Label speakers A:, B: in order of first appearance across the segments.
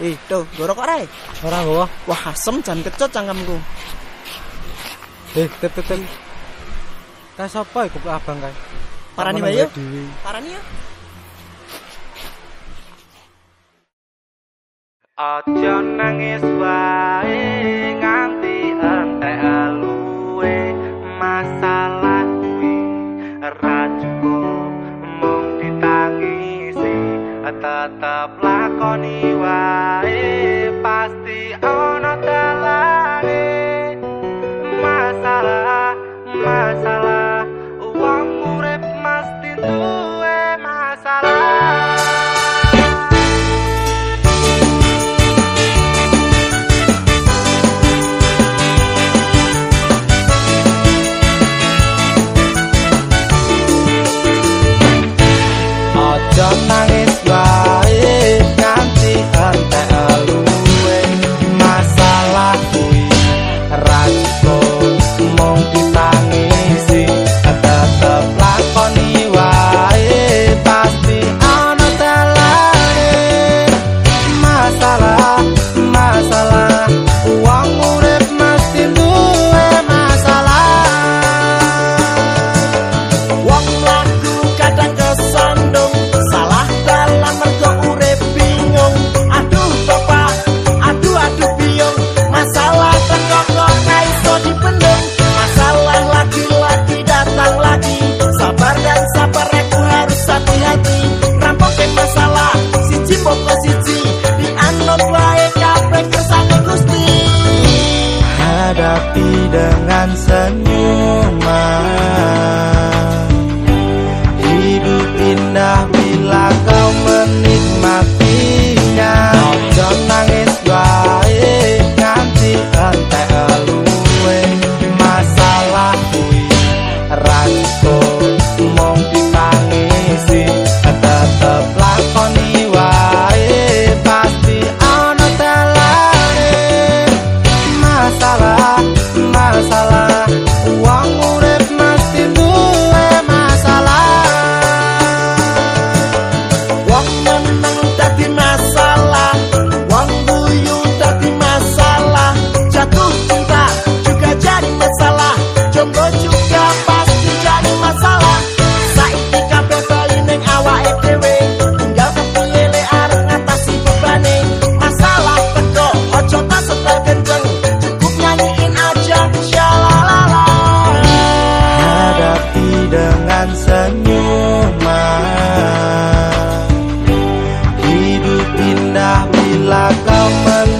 A: Eh, tuh, gue rokok rai.
B: Orang gue.
A: Wah, asem jangan kecut cangkemku.
B: Eh, tep tep tep. Kae sapa iku abang kae?
A: Parani wae. Parani ya.
C: Aja nangis wae. tetap lakoni wae. falar. Bila kau men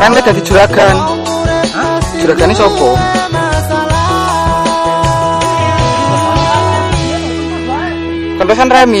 D: kan ada di juragan. Juragan sapa
C: kan
D: pesan Remi.